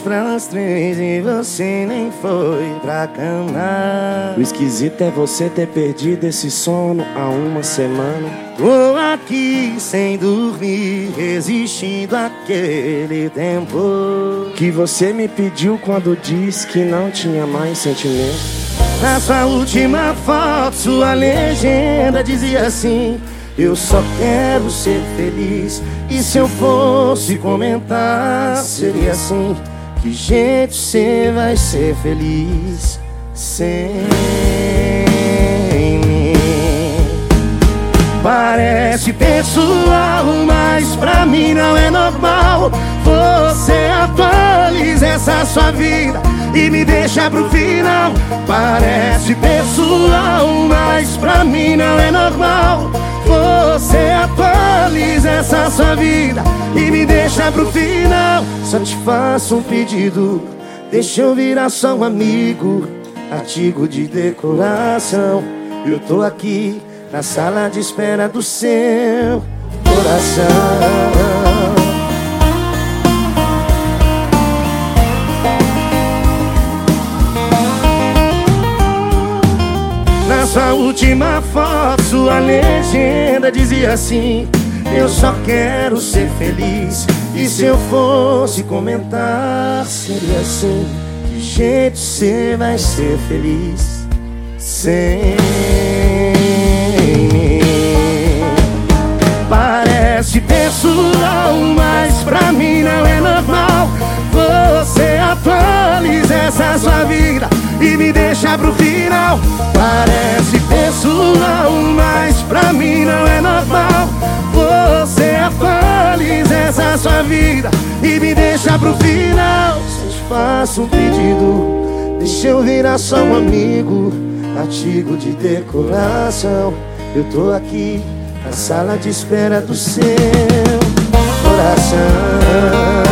pras três e você nem foi pra cama. O esquisito é você ter perdido esse sono há uma semana. Tô aqui sem dormir, resistindo àquele tempo. Que você me pediu quando disse que não tinha mais sentimento. Na sua última foto, sua legenda dizia assim: Eu só quero ser feliz. E se eu fosse comentar, seria assim: Que jeito você vai ser feliz sem mim? Parece pessoal, mas pra mim não é normal. Você atualiza essa sua vida e me deixa pro final. Parece pessoal, mas pra mim não é normal. Você atualiza essa sua vida e me deixa pro final. Só te faço um pedido, deixa eu virar só um amigo, artigo de decoração. Eu tô aqui na sala de espera do seu coração. Última foto, sua legenda dizia assim Eu só quero ser feliz E se eu fosse comentar Seria assim Que jeito você vai ser feliz Sem mim Parece pessoal Mas pra mim não é normal Você atualiza essa sua vida e me deixa pro final. Parece faço um pedido, deixa eu virar só um amigo, artigo de decoração. Eu tô aqui na sala de espera do seu coração.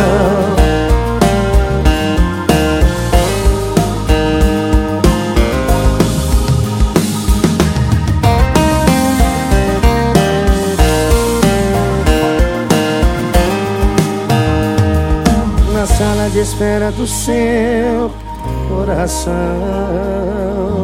De espera do seu coração.